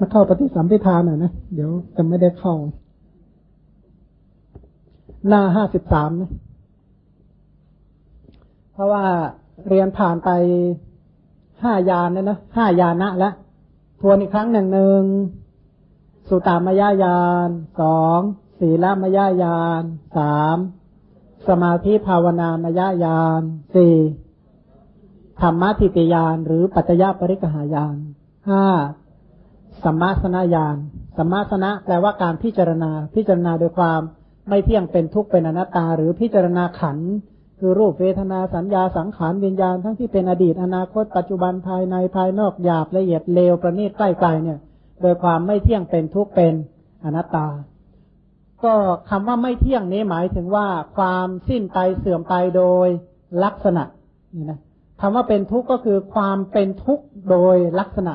มาเข้าปฏิสัมพิธาหน่อยนะ เดี๋ยวจะไม่ได้เข้า หน้าห้าสิบสามนะ เพราะว่าเรียนผ่านไปห้ายานแล้วนะห้ายานะแล้วทวนอีกครั้งหนึ่งหนึ่งสุตามยญาณสองศีลมยญาณสามสมาธิภาวนามยญาณสี่ธรรมทิติยาน หรือปัจจยปริกหายานห้า สัมมาสนญาณสัมมาสนะแปลว่าการพิจารณา พิจารณาโดยความไม่เที่ยงเป็นทุกข์เป็นอนัตตา หรือพิจารณาขันคือรูปเวทนาสัญญาสังขารวิญญาณทั้งที่เป็นอดีตอนาคตปัจจุบันภายในภายนอกหยาบละเอียดเลวประณีตใกล้ไกลเนี่ย โดยความไม่เที่ยงเป็นทุกข์เป็นอนัตตา ก็คำว่าไม่เที่ยงนี้หมายถึงว่าความสิ้นไปเสื่อมไปโดยลักษณะนี่นะคำว่าเป็นทุกข์ก็คือความเป็นทุกข์โดยลักษณะ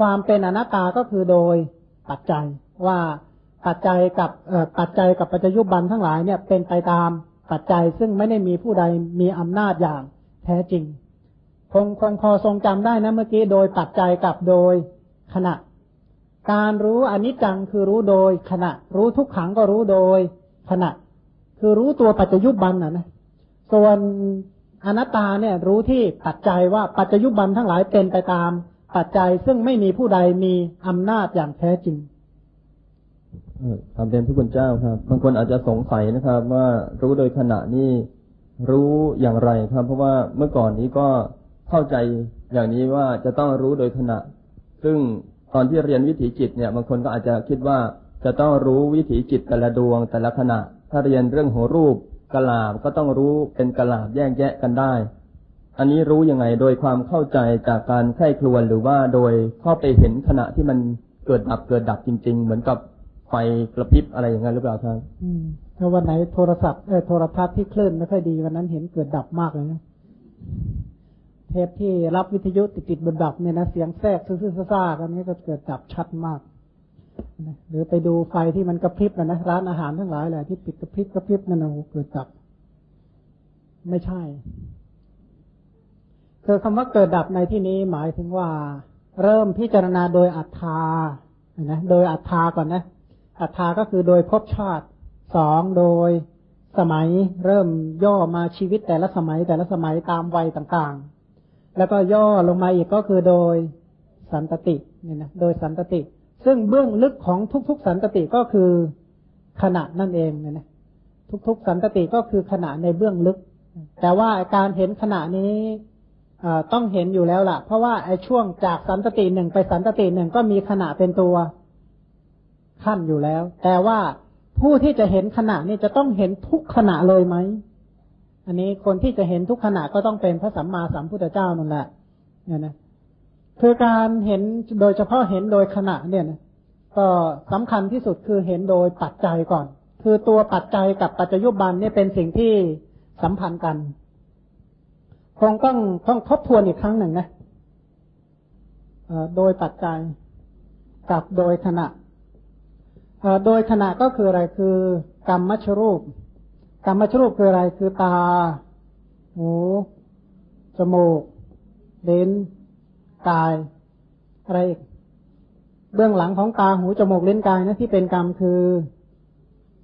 ความเป็นอนัตตาก็คือโดยปัจจัยว่าปัจจัยกับปัจจัยกับปัจจยุบันทั้งหลายเนี่ยเป็นไปตามปัจจัยซึ่งไม่ได้มีผู้ใดมีอำนาจอย่างแท้จริง คงคงพอทรงจำได้นะเมื่อกี้โดยปัจจัยกับโดยขณะ การรู้อนิจจังคือรู้โดยขณะ รู้ทุกขังก็รู้โดยขณะ คือรู้ตัวปัจจยุบันนะนะส่วนอนัตตาเนี่ยรู้ที่ปัจจัยว่าปัจจยุบันทั้งหลายเป็นไปตาม ปัจจัยซึ่งไม่มีผู้ใดมีอำนาจอย่างแท้จริงคำเรียนพระคุณเจ้าครับ บางคนอาจจะสงสัยนะครับ ว่ารู้โดยขณะนี้รู้อย่างไรครับ เพราะว่าเมื่อก่อนนี้ก็เข้าใจอย่างนี้ว่าจะต้องรู้โดยขณะ ซึ่งตอนที่เรียนวิถีจิตเนี่ยบางคนก็อาจจะคิดว่าจะต้องรู้วิถีจิตแต่ละดวงแต่ละขณะ ถ้าเรียนเรื่องหัวรูปกลาบก็ต้องรู้เป็นกลาบแยกแยะกันได้ อันนี้รู้ยังไงโดยความเข้าใจจากการไข้ครวนหรือว่าโดยเข้าไปเห็นขณะที่มันเกิดดับเกิดดับจริง ๆ เหมือนกับไฟกระพริบอะไรอย่างนั้นหรือเปล่าครับถ้าวันไหนโทรศัพท์เออโทรทัศน์ที่คลื่นไม่ค่อยดีวันนั้นเห็นเกิดดับมากเลยนะเทปที่รับวิทยุติดติดบนดับเนี่ยนะเสียงแทรกซื่อๆซ่าๆกันนี้ก็เกิดดับชัดมากหรือไปดูไฟที่มันกระพริบนะนะร้านอาหารทั้งหลายแหละที่ปิดกระพริบกระพริบนั่นนะเกิดดับ ไม่ใช่ คือคำว่าเกิดดับในที่นี้หมายถึงว่า เริ่มพิจารณาโดยอัตตานะโดยอัตตาก่อนนะ อัฏฐาก็คือโดยภพชาติสองโดยสมัยเริ่มย่อมาชีวิตแต่ละสมัยแต่ละสมัยตามวัยต่างๆ แล้วก็ย่อลงมาอีกก็คือโดยสันตติเนี่ยนะโดยสันตติ ซึ่งเบื้องลึกของทุกๆ สันตติก็คือขณะนั่นเองเนี่ยนะทุกๆ สันตติก็คือขณะในเบื้องลึก แต่ว่าการเห็นขณะนี้ ต้องเห็นอยู่แล้วล่ะ เพราะว่าไอ้ช่วงจากสันตติหนึ่งไปสันตติหนึ่งก็มีขณะเป็นตัวขั้นอยู่แล้ว แต่ว่าผู้ที่จะเห็นขณะนี่จะต้องเห็นทุกขณะเลยไหม อันนี้คนที่จะเห็นทุกขณะก็ต้องเป็นพระสัมมาสัมพุทธเจ้านั่นแหละเนี่ยนะคือการเห็นโดยเฉพาะเห็นโดยขณะเนี่ยนะก็สำคัญที่สุดคือเห็นโดยปัจจัยก่อน คือตัวปัจจัยกับปัจจยุบันเนี่ยเป็นสิ่งที่สัมพันธ์กัน คงต้องต้องทบทวนอีกครั้งหนึ่งนะโดยปัจจัยกับโดยขณะโดยขณะก็คืออะไรคือกรรมมชรูปกรรมมชรูปคืออะไรคือตา หู จมูกลิ้นกาย อะไรอีกเบื้องหลังของตาหูจมูกลิ้นกายนะที่เป็นกรรมคือ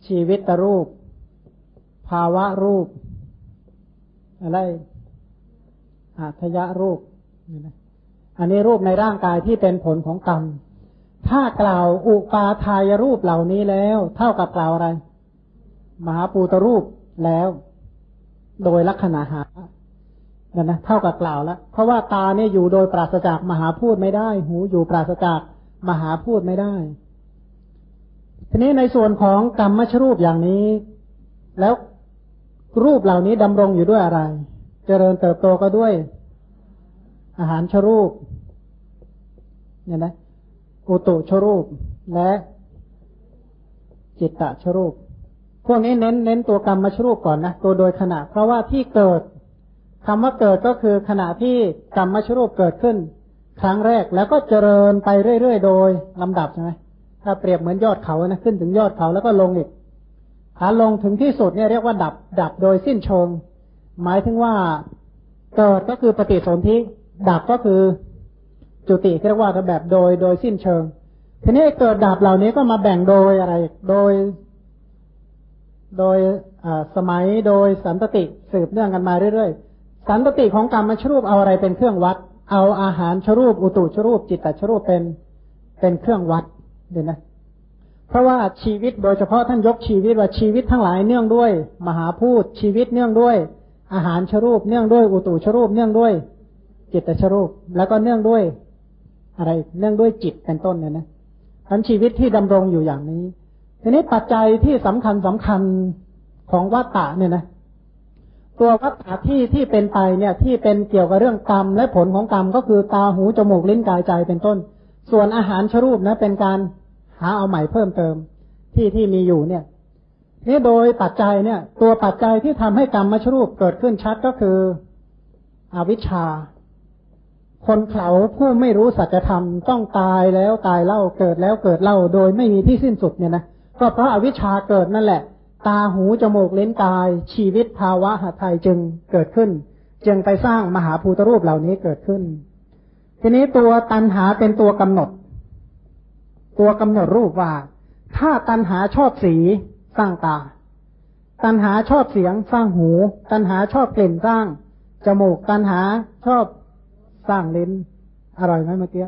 ชีวิตรูป ภาวะรูป อะไร อาทยรูปอันนี้รูปในร่างกายที่เป็นผลของกรรม ถ้ากล่าวอุปาทายรูปเหล่านี้แล้ว เท่ากับกล่าวอะไร มหาปูตรูปแล้ว โดยลักษณะหานั่นนะเท่ากับกล่าวแล้ว เพราะว่าตาเนี่ยอยู่โดยปราศจากมหาพูดไม่ได้ หูอยู่ปราศจากมหาพูดไม่ได้ ทีนี้ในส่วนของกรรมมชรูปอย่างนี้ แล้วรูปเหล่านี้ดำรงอยู่ด้วยอะไร เจริญเติบโตก็ด้วย อาหารชรูปเนี่ยนะอุตุชรูปและจิตตชรูป พวกนี้เน้นเน้นตัวกรรมมาชรูปก่อนนะตัวโดยขณะ เพราะว่าที่เกิดคำว่าเกิดก็คือขณะที่กรรมมาชรูปเกิดขึ้น ครั้งแรกแล้วก็เจริญไปเรื่อยๆ โดยลำดับใช่ไหมถ้าเปรียบเหมือนยอดเขานะขึ้นถึงยอดเขาแล้วก็ลงอีกขาลงถึงที่สุดเนี่ยเรียกว่าดับดับโดยสิ้นเชิง หมายถึงว่าเกิดก็คือปฏิสนธิดับก็คือจุติเรียกว่าแบบโดยโดยสิ้นเชิง ทีนี้เกิดดับเหล่านี้ก็มาแบ่งโดยอะไร โดย โดยสมัยโดยสันตติสืบเนื่องกันมาเรื่อยๆ สันตติของกรรมชรูปเอาอะไรเป็นเครื่องวัด เอาอาหารชรูป อุตุชรูป จิตตชรูปเป็นเป็นเครื่องวัดเดี๋ยนะ เพราะว่าชีวิตโดยเฉพาะท่านยกชีวิตว่าชีวิตทั้งหลายเนื่องด้วย มหาพูดชีวิตเนื่องด้วย อาหารชรูปเนื่องด้วยอุตุชรูปเนื่องด้วยจิตตชรูป แล้วก็เนื่องด้วย อะไรเนื่องด้วยจิตเป็นต้นเนี่ยนะทั้นชีวิตที่ดำรงอยู่อย่างนี้ทีนี้ปัจจัยที่สำคัญสำคัญของวัตตะเนี่ยนะตัววัตตะที่ที่เป็นไปเนี่ย ที่เป็นเกี่ยวกับเรื่องกรรมและผลของกรรมก็คือตาหูจมูกลิ้นกายใจเป็นต้น ส่วนอาหารชรูปนะ เป็นการหาเอาใหม่เพิ่มเติม ที่ที่มีอยู่เนี่ย นี่โดยปัจจัยเนี่ย ตัวปัจจัยที่ทำให้กรรมมชรูปเกิดขึ้นชัดก็คืออวิชชา คนเขาผู้ไม่รู้สัจธรรมต้องตายแล้วตายเล่าเกิดแล้วเกิดเล่าโดยไม่มีที่สิ้นสุดเนี่ยนะก็เพราะอาวิชชาเกิดนั่นแหละ ตาหูจมูกเล่นกาย ชีวิตภาวะหัตถยจึงเกิดขึ้น จึงไปสร้างมหาภูตรูปเหล่านี้เกิดขึ้น ทีนี้ตัวตันหาเป็นตัวกำหนด ตัวกำหนดรูปว่า ถ้าตันหาชอบสี สร้างตา ตันหาชอบเสียงสร้างหู ตันหาชอบกลิ่นสร้าง จมูก ตันหาชอบสร้างลิ้น อร่อยไหมเมื่อกี้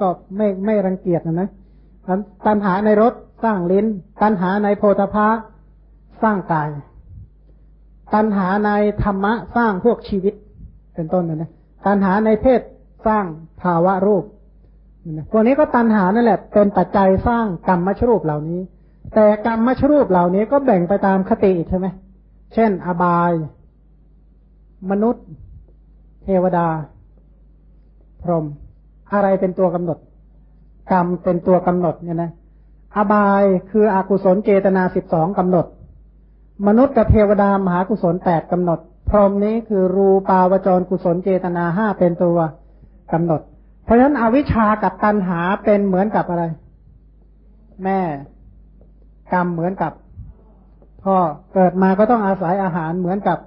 ก็ไม่ไม่รังเกียจนะนะตัณหาในรถสร้างลิ้น ตัณหาในโพธพะสร้างกาย ตัณหาในธรรมะสร้างพวกชีวิต เป็นต้นนะนะตัณหาในเพศสร้างภาวะรูปพวกนี้ก็ตัณหานั่นแหละ เป็นปัจจัยสร้างกรรมมชรูปเหล่านี้ แต่กรรมมชรูปเหล่านี้ก็แบ่งไปตามคติใช่ไหม เช่น อบาย มนุษย์ เทวดา พรหมอะไรเป็นตัวกำหนด กรรมเป็นตัวกำหนดเนี่ยนะ อบายคืออกุศลเจตนาสิบสองกำหนด มนุษย์กับเทวดามหากุศลแปดกำหนด พรหมนี้คือรูปาวจรกุศลเจตนาห้าเป็นตัวกำหนด เพราะฉะนั้นอวิชชากับตัณหาเป็นเหมือนกับอะไร แม่ กรรมเหมือนกับพ่อเกิดมาก็ต้องอาศัยอาหารเหมือนกับ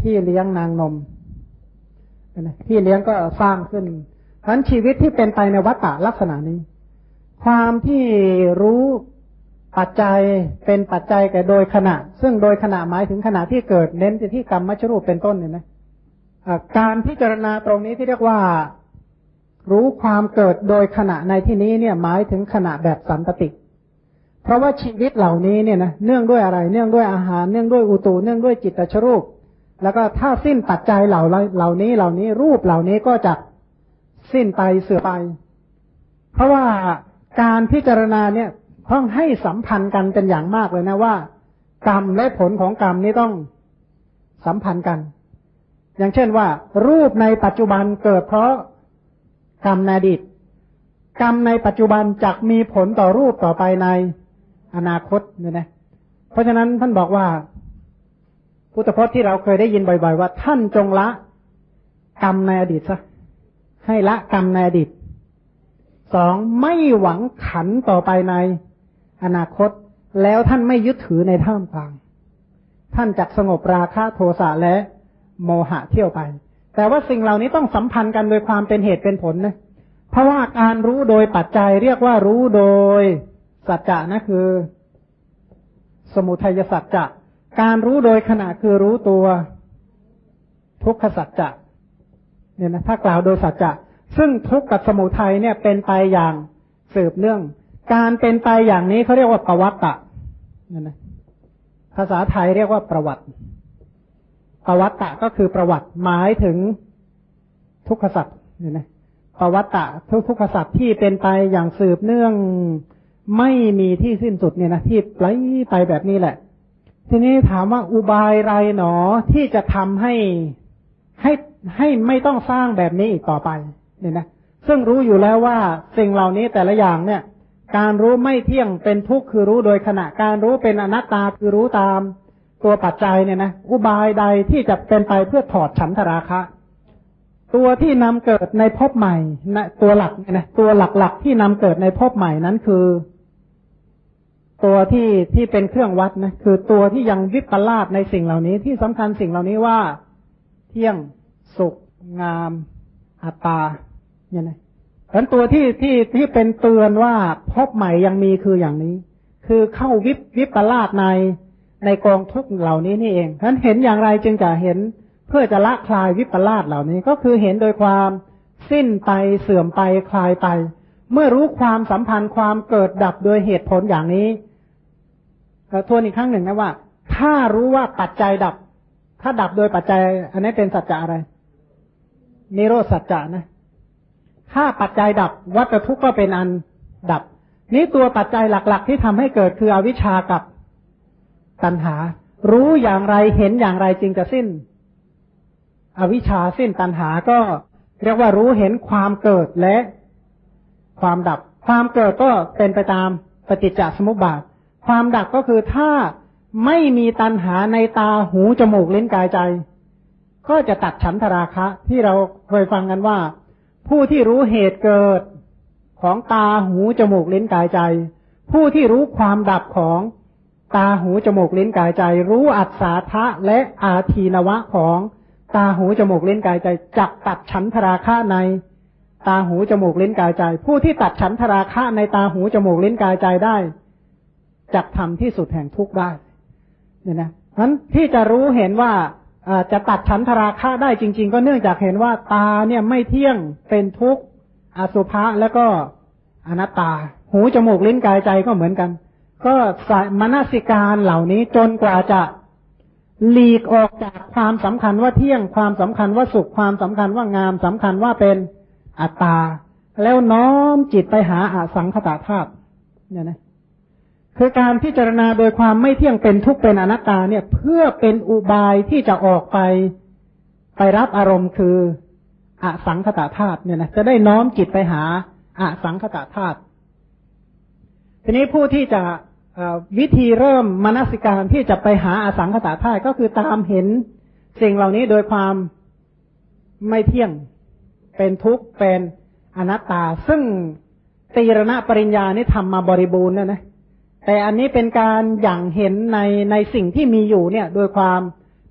พี่เลี้ยงนางนมพี่เลี้ยงก็สร้างขึ้นทั้นชีวิตที่เป็นไปในวัฏฏะลักษณะนี้ ความที่รู้ปัจจัยเป็นปัจจัยแก่โดยขณะ ซึ่งโดยขณะหมายถึงขณะที่เกิดเน้นไปที่กรรมมัชรูปเป็นต้นเนี่ยนะการพิจารณาตรงนี้ที่เรียกว่ารู้ความเกิดโดยขณะในที่นี้เนี่ยหมายถึงขณะแบบสันตติ เพราะว่าชีวิตเหล่านี้เนี่ยนะเนื่องด้วยอะไร เนื่องด้วยอาหาร เนื่องด้วยอุตูเนื่องด้วยจิตตชรูป แล้วก็ถ้าสิ้นปัจจัยเหล่าเหล่านี้เหล่านี้รูปเหล่านี้ก็จะสิ้นไปเสื่อไป เพราะว่าการพิจารณาเนี่ยต้องให้สัมพันธ์กันเป็นอย่างมากเลยนะว่า กรรมและผลของกรรมนี้ต้องสัมพันธ์กัน อย่างเช่นว่า รูปในปัจจุบันเกิดเพราะกรรมในอดีตกรรมในปัจจุบันจักมีผลต่อรูปต่อไปใน อนาคตเนี่ยนะ เพราะฉะนั้นท่านบอกว่า พุทธพจน์ที่เราเคยได้ยินบ่อยๆ ว่า ท่านจงละกรรมในอดีตซะให้ละกรรมในอดีตสองไม่หวังขันต่อไปในอนาคต แล้วท่านไม่ยึดถือในท่ามกลาง ท่านจักสงบราคะโทสะและโมหะเที่ยวไป แต่ว่าสิ่งเหล่านี้ต้องสัมพันธ์กันโดยความเป็นเหตุเป็นผลนะเพราะว่าการรู้โดยปัจจัยเรียกว่ารู้โดย สัจจะนะคือ สมุทัยสัจจะการรู้โดยขณะคือรู้ตัวทุกขสัจจะเนี่ยนะถ้ากล่าวโดยสัจจะซึ่งทุกข์กับสมุทัยเนี่ยเป็นไปอย่างสืบเนื่อง การเป็นไปอย่างนี้เขาเรียกว่าประวัติเนี่ยนะภาษาไทยเรียกว่าประวัติ ประวัติก็คือประวัติหมายถึงทุกขสัจเนี่ยนะประวัติทุกทุกขสัจที่เป็นไปอย่างสืบเนื่อง ไม่มีที่สิ้นสุดเนี่ยนะที่ไหลไปแบบนี้แหละ ทีนี้ถามว่าอุบายไรหนอที่จะทำให้ให้ให้ไม่ต้องสร้างแบบนี้อีกต่อไป เนี่ยนะซึ่งรู้อยู่แล้วว่าสิ่งเหล่านี้แต่ละอย่างเนี่ย การรู้ไม่เที่ยงเป็นทุกข์คือรู้โดยขณะการรู้เป็นอนัตตาคือรู้ตามตัวปัจจัยเนี่ยนะอุบายใดที่จะเป็นไปเพื่อถอดฉันทราคะ ตัวที่นำเกิดในภพใหม่นะตัวหลักเนี่ยนะตัวหลักๆที่นำเกิดในภพใหม่นั้นคือ ตัวที่ที่เป็นเครื่องวัดนะคือตัวที่ยังวิปลาสในสิ่งเหล่านี้ที่สำคัญสิ่งเหล่านี้ว่า เที่ยงสุขงามอัตตาเนี่ยนะฉะนั้นตัวที่ที่ที่เป็นเตือนว่าพบใหม่ยังมีคืออย่างนี้ คือเข้าวิบวิปลาสในในกองทุกเหล่านี้นี่เองฉะนั้นเห็นอย่างไรจึงจะเห็นเพื่อจะละคลายวิปลาสเหล่านี้ก็คือเห็นโดยความสิ้นไปเสื่อมไปคลายไป เมื่อรู้ความสัมพันธ์ความเกิดดับโดยเหตุผลอย่างนี้ทวนอีกครั้งหนึ่งนะว่า ถ้ารู้ว่าปัจจัยดับ ถ้าดับโดยปัจจัย อันนี้เป็นสัจจะอะไรนิโรธสัจจะนะ ถ้าปัจจัยดับวัตทุกข์ก็เป็นอันดับ นี้ตัวปัจจัยหลัก ๆ ที่ทำให้เกิดคืออวิชชากับตัณหา รู้อย่างไรเห็นอย่างไรจึงจะสิ้น อวิชชาสิ้นตัณหาก็ เรียกว่ารู้เห็นความเกิดและ ความดับ ความเกิดก็เป็นไปตามปฏิจจสมุปบาท ความดับก็คือถ้าไม่มีตัณหาในตาหูจมูกลิ้นกายใจ ก็จะตัดฉันทราคะ ที่เราเคยฟังกันว่า ผู้ที่รู้เหตุเกิดของตาหูจมูกลิ้นกายใจ ผู้ที่รู้ความดับของตาหูจมูกลิ้นกายใจ รู้อัศาทะและอาทีนวะของตาหูจมูกลิ้นกายใจจักตัดฉันทราคะใน ตาหูจมูกลิ้นกายใจ ผู้ที่ตัดฉันทราคะในตาหูจมูกลิ้นกายใจได้จักทำที่สุดแห่งทุกข์ได้ เนี่ยนะนั้นที่จะรู้เห็นว่าจะตัดฉันทราคะได้จริง ๆ ก็เนื่องจากเห็นว่าตาเนี่ยไม่เที่ยงเป็นทุกข์อสุภะแล้วก็อนัตตา หูจมูกลิ้นกายใจก็เหมือนกัน ก็สายมนสิการเหล่านี้จนกว่าจะหลีกออกจากความสำคัญว่าเที่ยงความสำคัญว่าสุขความสำคัญว่างามสำคัญว่าเป็น อัตตา แล้วน้อมจิตไปหาอสังขตาธาตุเนี่ยนะคือการพิจารณาโดยความไม่เที่ยงเป็นทุกข์เป็นอนัตตาเนี่ย เพื่อเป็นอุบายที่จะออกไปไปรับอารมณ์คืออสังขตาธาตุเนี่ยนะจะได้น้อมจิตไปหาอสังขตาธาตุทีนี้ผู้ที่จะวิธีเริ่มมนสิการที่จะไปหาอสังขตาธาตุก็คือตามเห็นสิ่งเหล่านี้โดยความไม่เที่ยง เป็นทุกข์เป็นอนัตตา ซึ่งตีรณปริญญานี่ทำมาบริบูรณ์นะนะแต่อันนี้เป็นการอย่างเห็นในในสิ่งที่มีอยู่เนี่ย โดยความ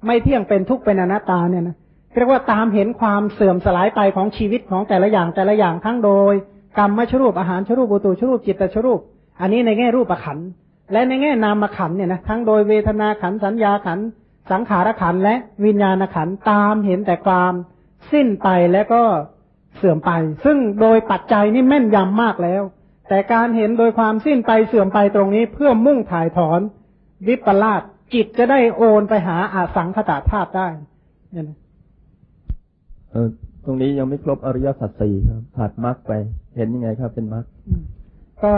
ไม่เที่ยงเป็นทุกข์เป็นอนัตตาเนี่ยนะเรียกว่าตามเห็นความเสื่อมสลายไปของชีวิตของแต่ละอย่างแต่ละอย่างทั้งโดย กรรมมชรูปอาหารชรูปบุตุชรูปจิตตชรูป อันนี้ในแง่รูปขันและในแง่นามขันเนี่ยนะทั้งโดยเวทนาขันสัญญาขันสังขารขันและวิญญาณขันตามเห็นแต่ความสิ้นไปและก็ เสื่อมไป ซึ่งโดยปัจจัยนี่แม่นยำมากแล้ว แต่การเห็นโดยความสิ้นไปเสื่อมไปตรงนี้เพื่อมุ่งถ่ายถอน วิปลาสจิตจะได้โอนไปหาอาสังขตาธาตุได้เนี่ยนะเออตรงนี้ยังไม่ครบอริยสัจสี่ครับผัดมรรคไป เห็นยังไงครับ เป็นมรรคก็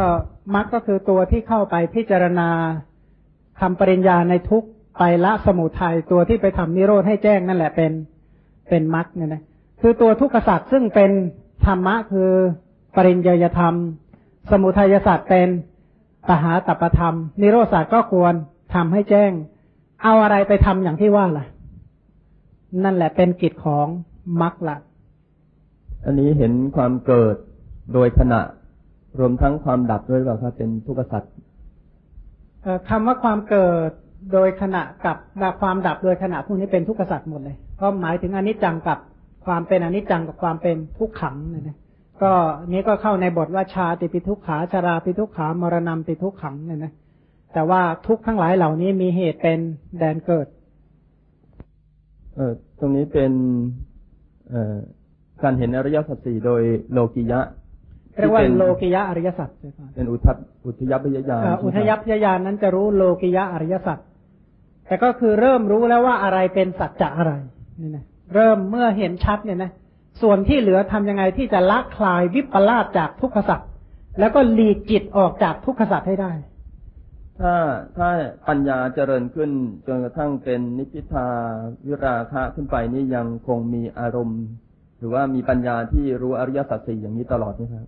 มรรคก็คือตัวที่เข้าไปพิจารณาทำปริญญาในทุกไปละสมุทัยตัวที่ไปทำนิโรธให้แจ้งนั่นแหละเป็นเป็นมรรคเนี่ยนะ คือตัวทุกขสัตว์ซึ่งเป็นธรรมะคือปริญญาธรรม สมุทัยศาสตร์เป็นปหาตปธรรม นิโรธศาสตร์ก็ควรทำให้แจ้ง เอาอะไรไปทำอย่างที่ว่าล่ะ นั่นแหละเป็นกิจของมรรคละอันนี้เห็นความเกิดโดยขณะ รวมทั้งความดับด้วยหรือเปล่าครับเป็นทุกขสัตว์คำว่าความเกิดโดยขณะกับความดับโดยขณะพวกนี้เป็นทุกขสัตว์หมดเลยเพราะหมายถึงอนิจจังกับ ความเป็นอนิจจังกับความเป็นทุกขังเนี่ยก็นี้ก็เข้าในบทว่าชาติปิทุกขาชาราปิทุกขามรณะปิทุกขังเนี่ยนะแต่ว่าทุกทั้งหลายเหล่านี้มีเหตุเป็นแดนเกิด เออตรงนี้เป็นเอ่อการเห็นอริยสัจสี่โดยโลกิยะเรียกว่าโลกิยะอริยสัจเป็นอุทัศอุทยพยญาณอุทยพยญาณนั้นจะรู้โลกิยะอริยสัจแต่ก็คือเริ่มรู้แล้วว่าอะไรเป็นสัจจะอะไรนี่นะ เริ่มเมื่อเห็นชัดเนี่ยนะ ส่วนที่เหลือทำยังไงที่จะละคลายวิปลาสจากทุกขสัตว์แล้วก็หลีกจิตออกจากทุกขสัตว์ให้ได้ ถ้าถ้าปัญญาเจริญขึ้นจนกระทั่งเป็นนิพพิทาวิราคะขึ้นไปนี่ยังคงมีอารมณ์ หรือว่ามีปัญญาที่รู้อริยสัจสี่อย่างนี้ตลอดไหมครับ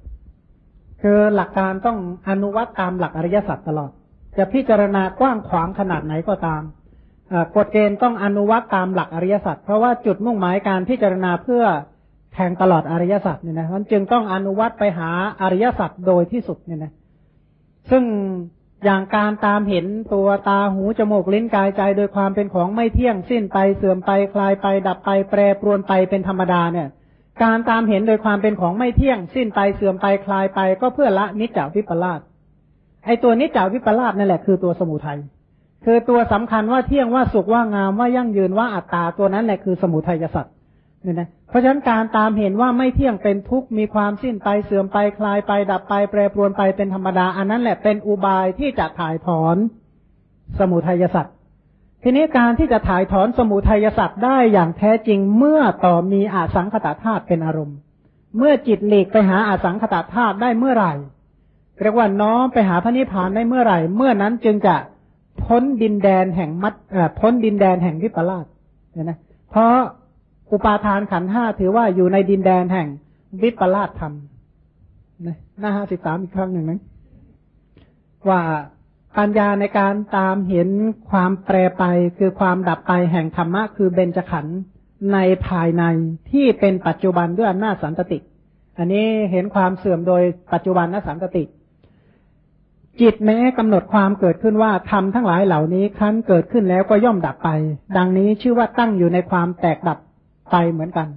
คือหลักการต้องอนุวัตตามหลักอริยสัจตลอด จะพิจารณากว้างขวางขนาดไหนก็ตาม กฎเกณฑ์ต้องอนุวัตตามหลักอริยสัจเพราะว่าจุดมุ่งหมายการพิจารณาเพื่อแทงตลอดอริยสัจเนี่ยนะมันจึงต้องอนุวัตไปหาอริยสัจโดยที่สุดเนี่ยนะซึ่งอย่างการตามเห็นตัวตาหูจมูกลิ้นกายใจโดยความเป็นของไม่เที่ยงสิ้นไปเสื่อมไปคลายไป ดับไป แปรปรวนไปเป็นธรรมดาเนี่ย การตามเห็นโดยความเป็นของไม่เที่ยง สิ้นไปเสื่อมไปคลายไป ก็เพื่อละนิจจาวิปลาสไอตัวนิจจาวิปลาสนั่นแหละคือตัวสมุทัย คือตัวสำคัญว่าเที่ยงว่าสุขว่างามว่ายั่งยืนว่าอัตตาตัวนั้นแหละคือสมุทัยสัตว์เนี่ยนะเพราะฉะนั้นการตามเห็นว่าไม่เที่ยงเป็นทุกข์มีความสิ้นไปเสื่อมไปคลายไปดับไปแปรปรวนไปเป็นธรรมดา อันนั้นแหละเป็นอุบายที่จะถ่ายถอนสมุทัยสัตว์ทีนี้การที่จะถ่ายถอนสมุทัยสัตว์ได้อย่างแท้จริงเมื่อต่อมีอาสังขตาธาตุเป็นอารมณ์ เมื่อจิตหลีกไปหาอาสังขตาธาตุได้เมื่อไหร่เรียกว่าน้อมไปหาพระนิพพานได้เมื่อไหร่ เมื่อนั้นจึงจะ พ้นดินแดนแห่งมัดพ้นดินแดนแห่งวิปลาสเนี่ยนะเพราะอุปาทานขันห้าถือว่าอยู่ในดินแดนแห่งวิปลาสธรรมนะหน้าห้าสิบสามอีกครั้งหนึ่งนะว่าปัญญาในการตามเห็นความแปรไปคือความดับไปแห่งธรรมะคือเบญจขันธ์ในภายในที่เป็นปัจจุบันด้วยอำนาจสันตติ อันนี้เห็นความเสื่อมโดยปัจจุบันนสันตติ จิตแม้กำหนดความเกิดขึ้นว่าทำทั้งหลายเหล่านี้ครั้นเกิดขึ้นแล้วก็ย่อมดับไป ดังนี้ชื่อว่าตั้งอยู่ในความแตกดับไปเหมือนกัน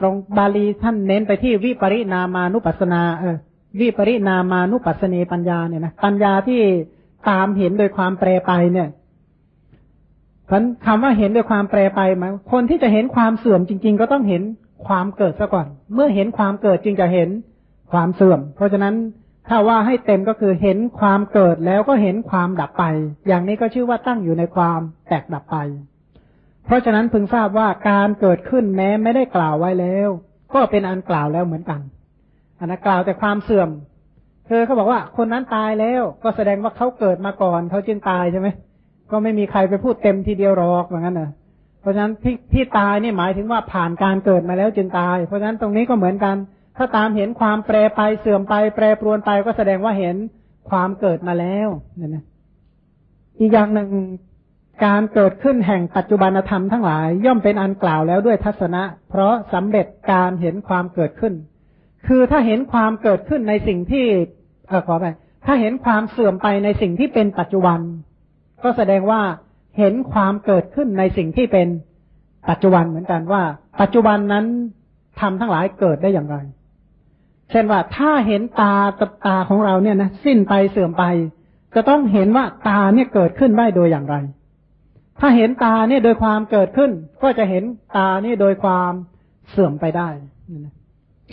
ตรงบาลีท่านเน้นไปที่วิปริณามานุปัสนา เออ วิปริณามานุปัสเนปัญญาเนี่ยนะปัญญาที่ตามเห็นโดยความแปรไปเนี่ยพันคำว่าเห็นโดยความแปรไปมคนที่จะเห็นความเสื่อมจริง ๆ ก็ต้องเห็นความเกิดซะก่อน เมื่อเห็นความเกิดจึงจะเห็นความเสื่อม เพราะฉะนั้น ถ้าว่าให้เต็มก็คือเห็นความเกิดแล้วก็เห็นความดับไป อย่างนี้ก็ชื่อว่าตั้งอยู่ในความแตกดับไป เพราะฉะนั้นพึงทราบว่าการเกิดขึ้นแม้ไม่ได้กล่าวไว้แล้ว ก็เป็นอันกล่าวแล้วเหมือนกัน อันนั้นกล่าวแต่ความเสื่อมเธอเขาบอกว่าคนนั้นตายแล้วก็แสดงว่าเขาเกิดมาก่อนเขาจึงตายใช่ไหมก็ไม่มีใครไปพูดเต็มทีเดียวหรอกอย่างนั้นนะเพราะฉะนั้นที่ที่ตายนี่หมายถึงว่าผ่านการเกิดมาแล้วจึงตาย เพราะฉะนั้นตรงนี้ก็เหมือนกัน ถ้าตามเห็นความแปรไปเสื่อมไปแปรปรวนไปก็แสดงว่าเห็นความเกิดมาแล้วเนี่ยนะอีกอย่างหนึ่งการเกิดขึ้นแห่งปัจจุบันธรรมทั้งหลาย ย่อมเป็นอันกล่าวแล้วด้วยทัศนะ เพราะสำเร็จการเห็นความเกิดขึ้น คือถ้าเห็นความเกิดขึ้นในสิ่งที่เออขอไปถ้าเห็นความเสื่อมไปในสิ่งที่เป็นปัจจุบัน ก็แสดงว่าเห็นความเกิดขึ้นในสิ่งที่เป็นปัจจุบันเหมือนกันว่า ปัจจุบันนั้นทำทั้งหลายเกิดได้อย่างไร ช่นว่าถ้าเห็นตาตาของเราเนี่ยนะสิ้นไปเสื่อมไป จะต้องเห็นว่าตาเนี่ยเกิดขึ้นได้โดยอย่างไร ถ้าเห็นตาเนี่ยโดยความเกิดขึ้น ก็จะเห็นตาเนี่ยโดยความเสื่อมไปได้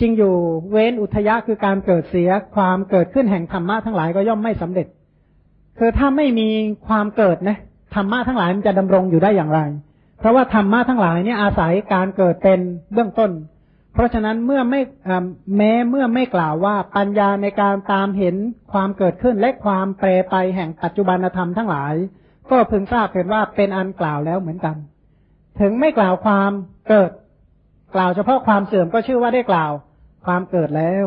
จริงอยู่เว้นอุทยะคือการเกิดเสียความเกิดขึ้นแห่งธรรมะทั้งหลายก็ย่อมไม่สำเร็จ คือถ้าไม่มีความเกิดนะธรรมะทั้งหลายมันจะดำรงอยู่ได้อย่างไร เพราะว่าธรรมะทั้งหลายเนี่ยอาศัยการเกิดเป็นเบื้องต้น เพราะฉะนั้นเมื่อไม่แม้เมื่อไม่กล่าวว่าปัญญาในการตามเห็นความเกิดขึ้นและความแปรไปแห่งปัจจุบันธรรมทั้งหลาย ก็พึงทราบเห็นว่าเป็นอันกล่าวแล้วเหมือนกัน ถึงไม่กล่าวความเกิด กล่าวเฉพาะความเสื่อมก็ชื่อว่าได้กล่าวความเกิดแล้ว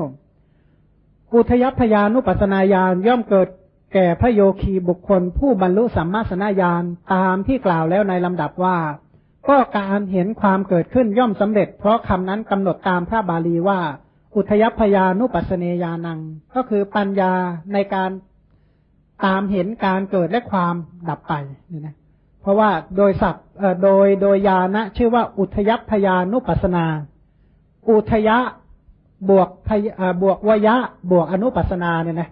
อุทยพยานุปัสนาญาณย่อมเกิดแก่พระโยคีบุคคลผู้บรรลุสัมมาสนาญาณตามที่กล่าวแล้วในลำดับว่า ก็การเห็นความเกิดขึ้นย่อมสำเร็จ เพราะคำนั้นกำหนดตามพระบาลีว่า อุทยพยานุปัสเนยานัง ก็คือปัญญาในการตามเห็นการเกิดและความดับไปนี่นะเพราะว่าโดยศัพท์โดยโดยยานะ ชื่อว่า อุทยพยานุปัสนา อุทยะบวกพยบวกวยะบวกอนุปัสนาเนี่ยนะ